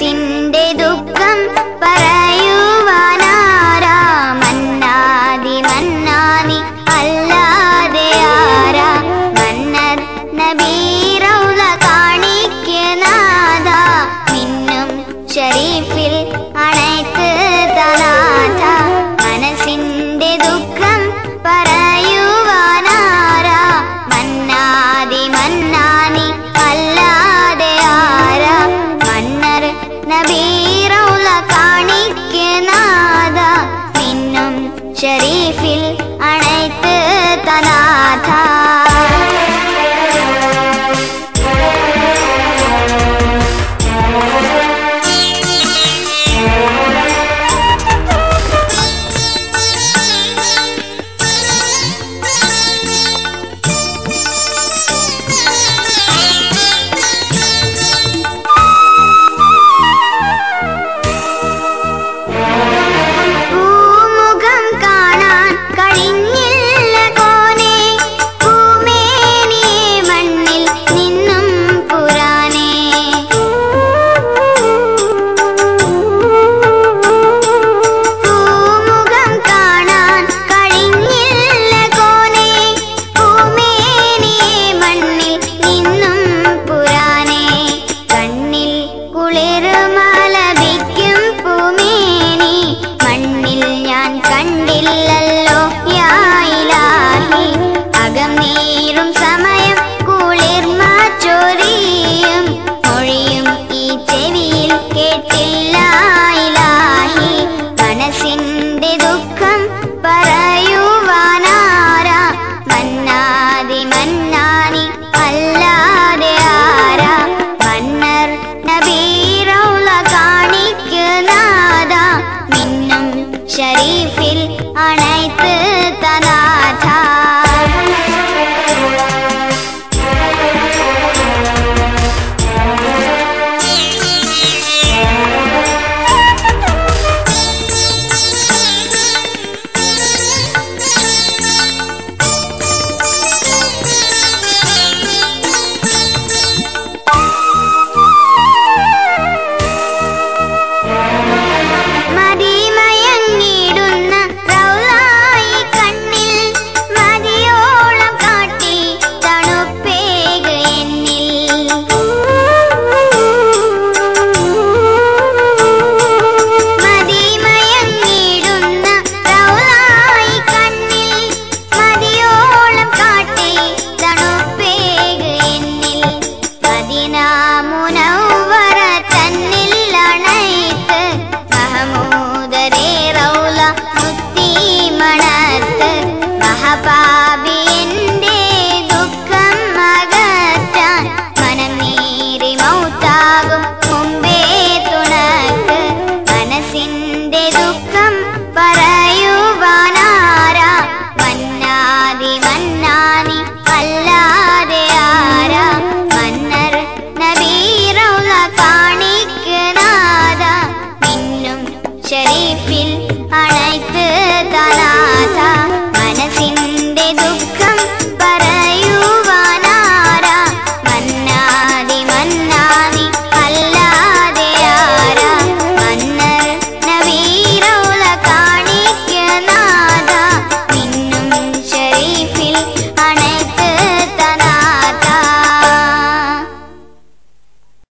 seen காணிக்கு நாதா பின்னும் ஷரீஃபில் அனைத்து மன்னானி அல்ல